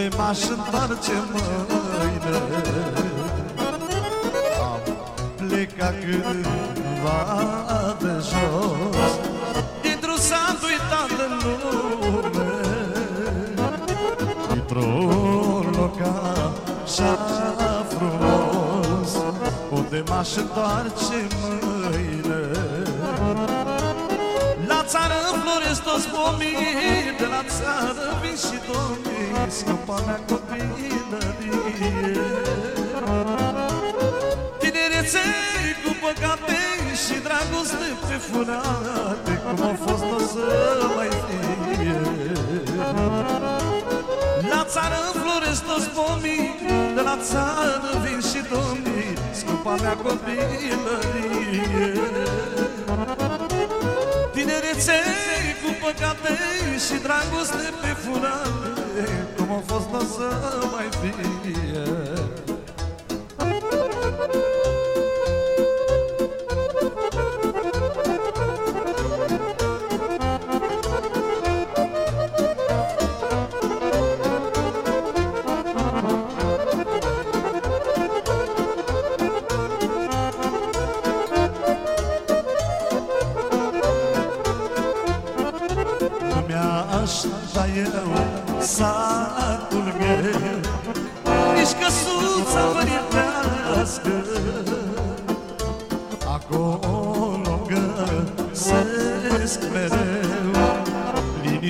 Unde m-aș întoarce mâine. Am plecat cândva de jos Dintr-un sat uitat de lume. Dintr-un loc așa frumos Unde m-aș întoarce mâine. La țară înfloresc toți pomii De la țară vin și domnii Scăpa mea copilărie. Tinerețe cu păcate și dragoste pe furate Cum au fost o să mai fie. La țară înfloresc toți pomii De la țară vin și domnii Scumpa mea copilărie Tinerețe cu păcate și dragoste pe furate Cum au fost o să mai fie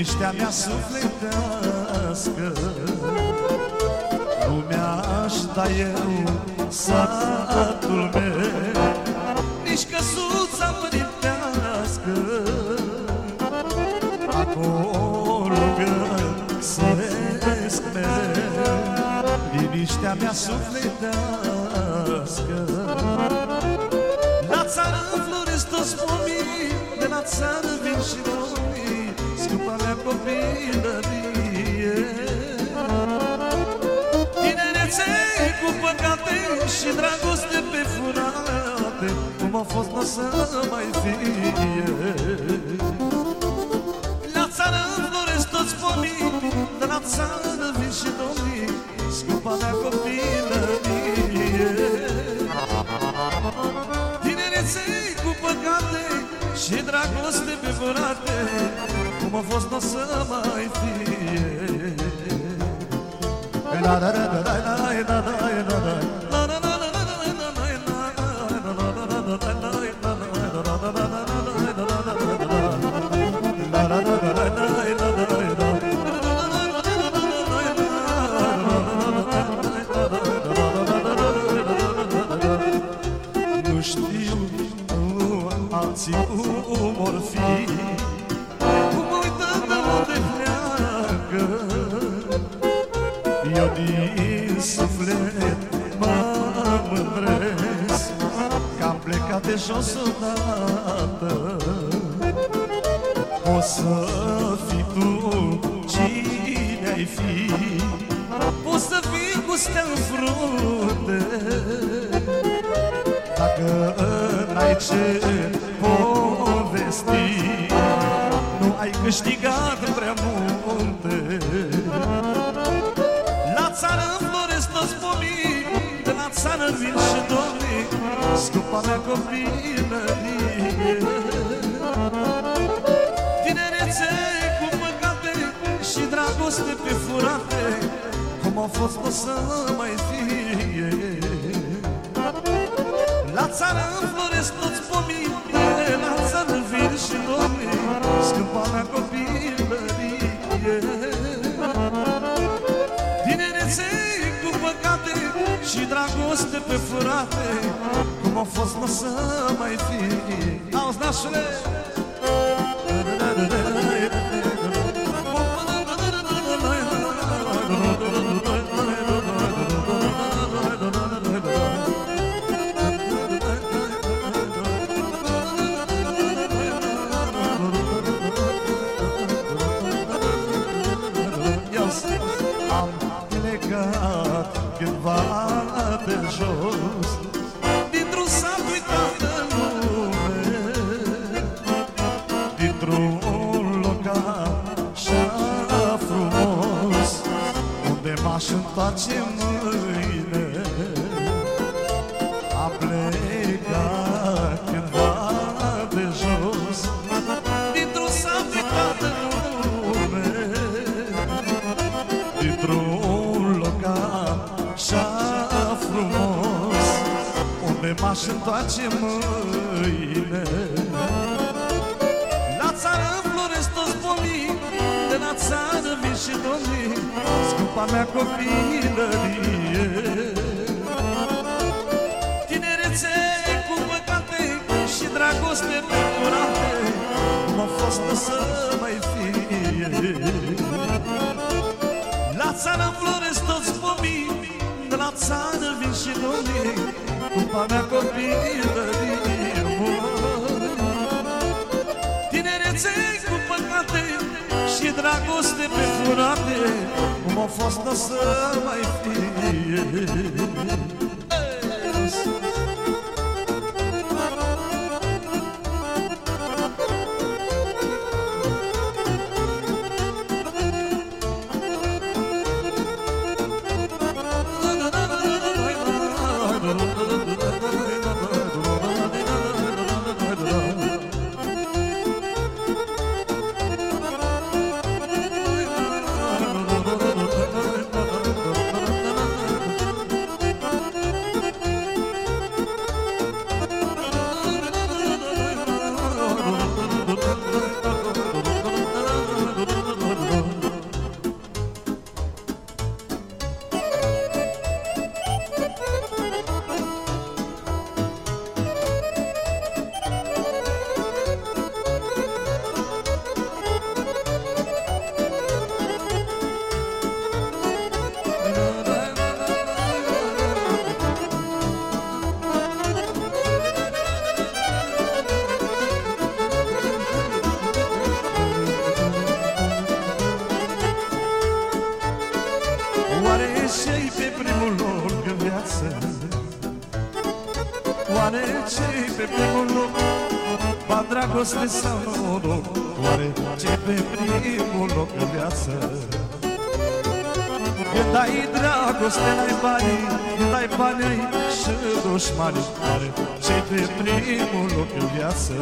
Liniștea mea sufletească. Nu mi-aș da eu satul meu. Nici căsuța părintească. Acolo găsesc mereu Liniștea mea sufletească. La țară înfloresc toți pomii De la țară vin și domnii Scumpa mea copilărie Tinerețe cu păcate și dragoste pe furate Cum a fost o să mai fie. La țară înfloresc toți pomii De la țară vin și domnii Scumpa mea copilărie. Tinerețe cu păcate Și dragoste pe furate Cum a fost n-o să mai fie La la la la la la la la la la La la la la la jos odată O să fii tu cine ai fi Poți să fii cu stea în frunte. Dacă n-ai ce povesti Nu ai câștigat prea multe. La țară înfloresc toți pomii De la țară vin și domnii Scumpa mea copilărie Tinerețe cu păcate și dragoste pe furate Cum a fost o să mai fie. La țară înfloresc toți pomii și dragoste pe furate Cum a fost n-o să mai fie Auzi, nașule! Unde m-aș întoarce mâine. La țară înfloresc toți pomii De la țară vin și domnii Scumpa mea copilărie. Tinerețe cu păcate Și dragoste pe curate Cum a fost să mai fie. La țară înfloresc toți pomii De la țară vin și domnii Cumpa mea copilărie măi. Tinerețe cu păcate Și dragoste pe furate Cum a fost să mai fie sau noroc? Oare ce pe primul loc în viață? Când ai dragoste, n-ai bani, când ai bani, ai și dușmani Oare ce pe primul loc în viață?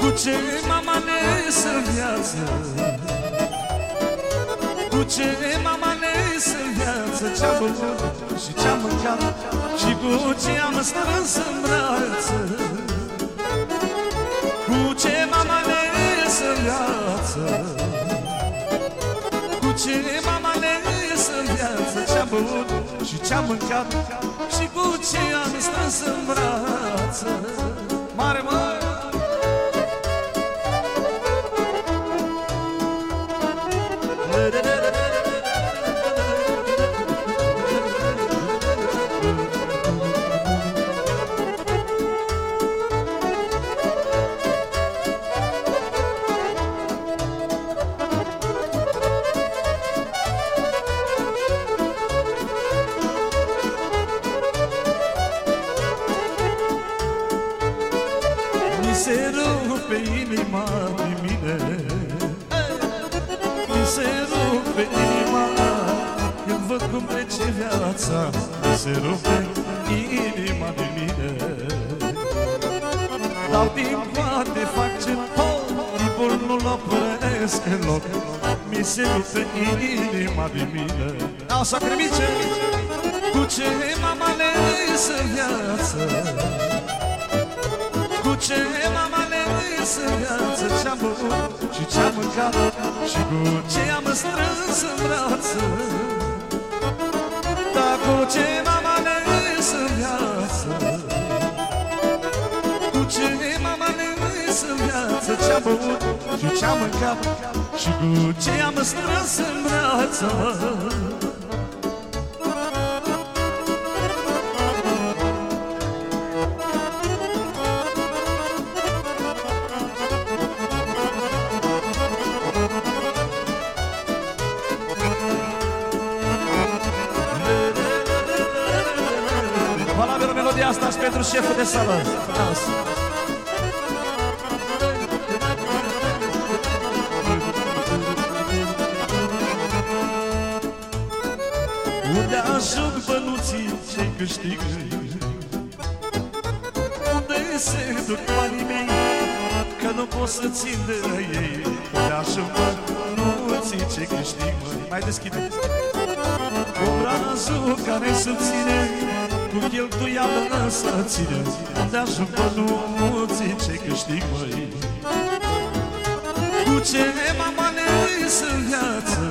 Cu ce m-am ales în viață? Cu ce m-am ales în viață Ce-am băut și ce-am mâncat Și cu ce am strâns în brață Cu ce m-am ales în viață Cu ce m-am ales în viață Ce-am băut și ce-am mâncat Și cu ce am strâns în brață? Mare, mare Au sacrimice Cu ce m-am ales în viață. Cu ce m-am ales în viață Ce-am băut și ce-am mâncat Și cu ce am strâns în brață Dar cu ce m-am ales în viață? Cu ce m-am ales în viață Ce-am băut și ce-am mâncat Și cu ce am strâns în brață melodia asta și pentru șeful de sală. Unde ajung bănuții ce câștigă Unde se duc banii mei Că nu pot să țin de ei? Unde ajung bănuții ce câștigă Mai deschide. Obrazul care subține Cu cheltuială să ține Unde ajung bănuții ce câștig măi. Cu ce mama ne în viață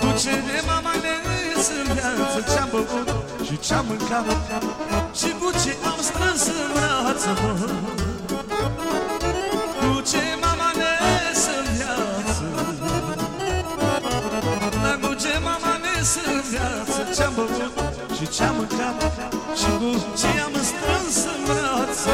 Cu ce mama ne în viață Ce-am băut și ce-am mâncat? Și cu ce am strâns în brață Cu ceamă, ceamă Și cu ce am strâns în brață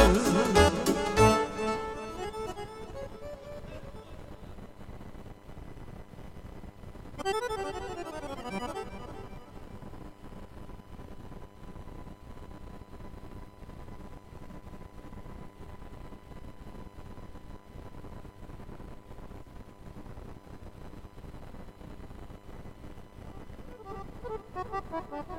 Ha ha ha ha!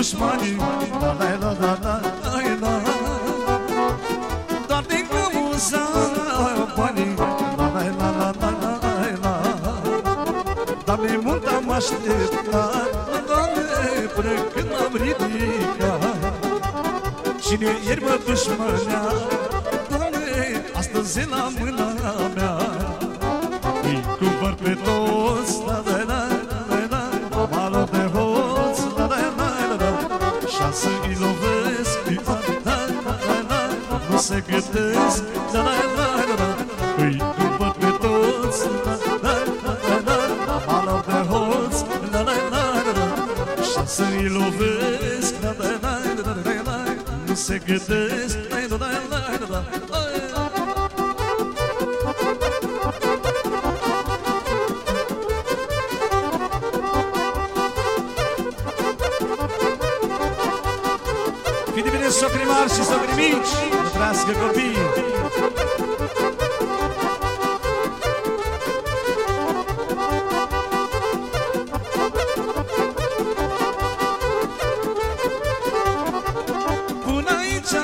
dușmani Doar din cauza banii. Doamne, mult am așteptat Doamne, până când m-am ridicat. Cine ieri mă dușmănea Doamne, astăzi la mâna mea. să gândesc da, da, da, da, da. Îi după pe toți da, da, da, da. Afară pe hoți da, da, da, da, da. Și să-i lovesc da, da, da, da, da, da, da. Nu se gândesc da, da, da, da, da, da. Fii de bine, socrii și socrii! Să trăiască copiii Până aici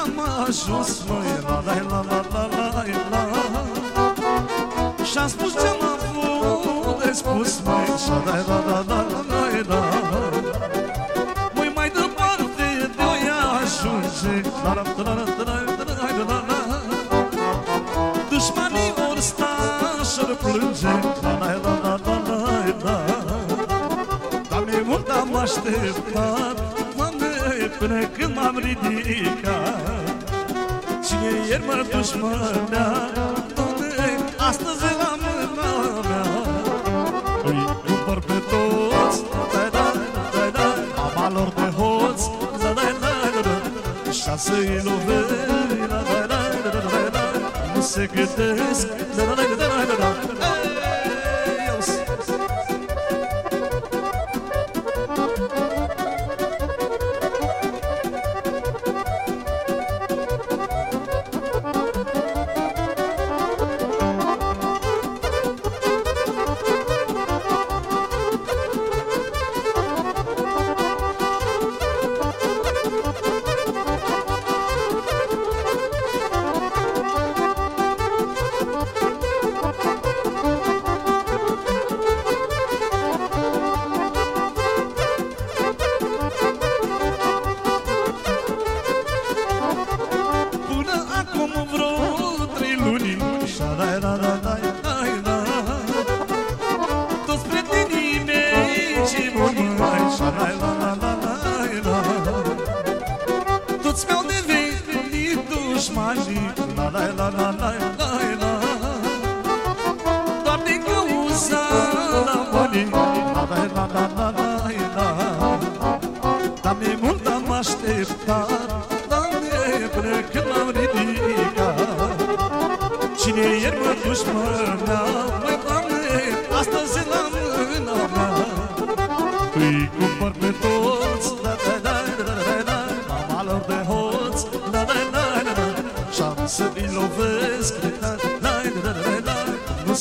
am ajuns, măi, la la la la la la la Și-am spus ce-am avut de spus, măi, și la la la la la la și-or plânge, la la la la la la la Doamne, mult am așteptat, Doamne, până când m-am ridicat Cine ieri mă dușmânea, Doamne, astăzi e la mâna mea Îi cumpăr pe toți, da da da da Mama lor de hoț, da da da da da Și să-i lovesc, da da da da da da Nu se gândesc, da da da da da da la la la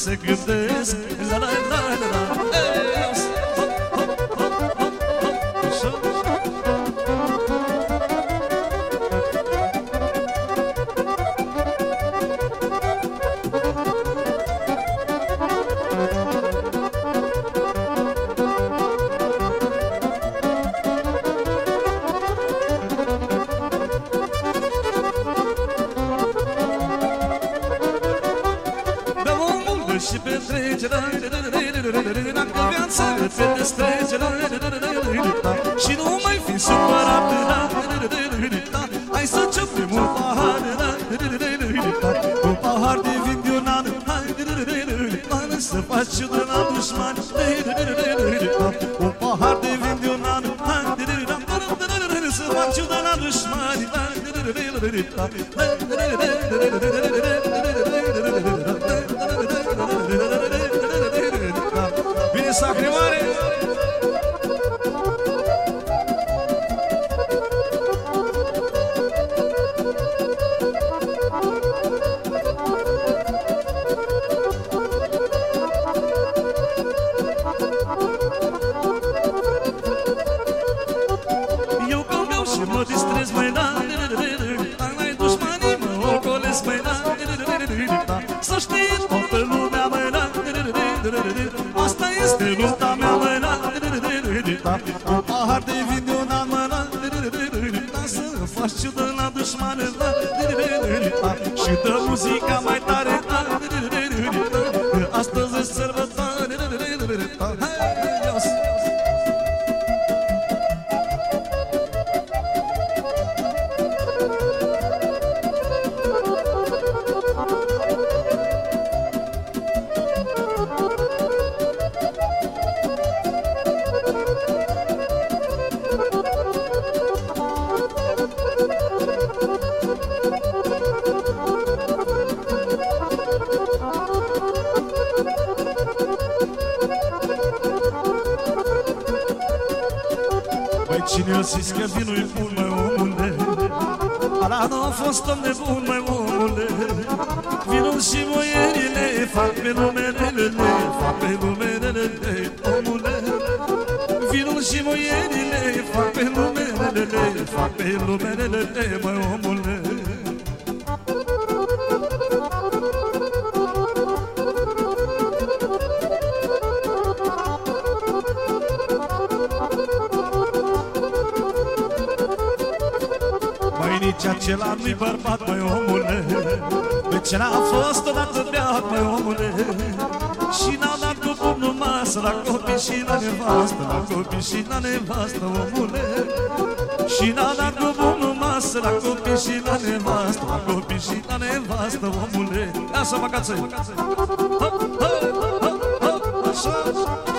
se gândesc. La la la la la. Ei, hop, hop, hop, hop, hop Așa Dacă viața te destrece Și nu mai fi supărat Hai să începem un pahar Un pahar de vin de un an Hai să faci ciudă la dușmani Un pahar de vin de un an Să faci ciudă la dușmani Un pahar de vin de un an mă da Să faci ciudă la dușmane da Și dă muzica mai tare Astăzi e sărbătoare Băi, cine a zis că vinul-i bun, mai omule? Ala nu a fost om nebun, mai omule. Vinul și moierile fac pe numerele Fac pe numerele, omule. Vinul și moierile fac pe numerele Fac pe numerele, mai omule acela nu-i bărbat, mai omule? De ce n-a fost odată beat, mai omule? Și n-au dat cu pumnul masă La copii și la nevastă La copii și la nevastă, omule. Și n-au dat cu pumnul masă La copii și la nevastă La copii și la nevastă, omule. Lasă vacanță Hop, hop, hop, hop, așa, așa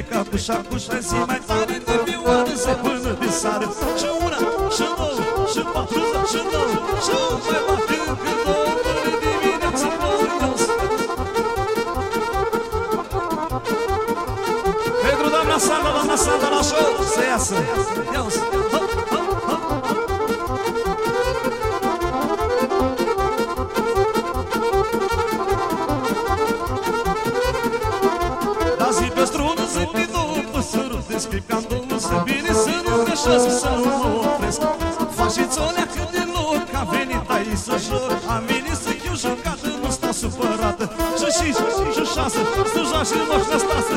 Cât timp trec apuș apuș Hai zi mai tare de vioară Se până de sară Și una, și două, și patru, și nouă Și mai bate încă două Până dimineață glorios Pentru doamna Sanda, doamna Sanda la show Să iasă. Ia-o Hop, hop, să-și să nu opresc. Fașițone cât de loc a venit aici să jur, Am venit să chiu jucată, nu sta supărată. Și și și și șasă, să joace noastră stasă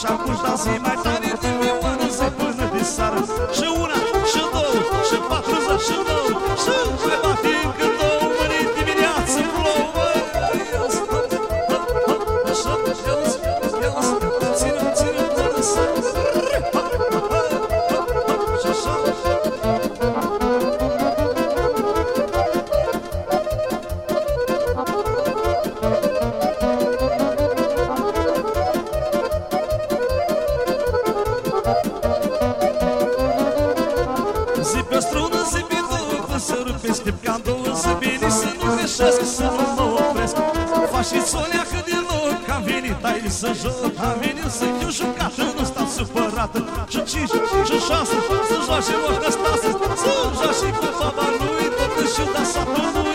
puxa, puxa assim, mas și spunea că de loc Am venit aici să joc. Am venit să fiu jucat Nu stau supărată Și cinci, și șase Să joace loc ăsta Să joace cu faba lui Tot și da satul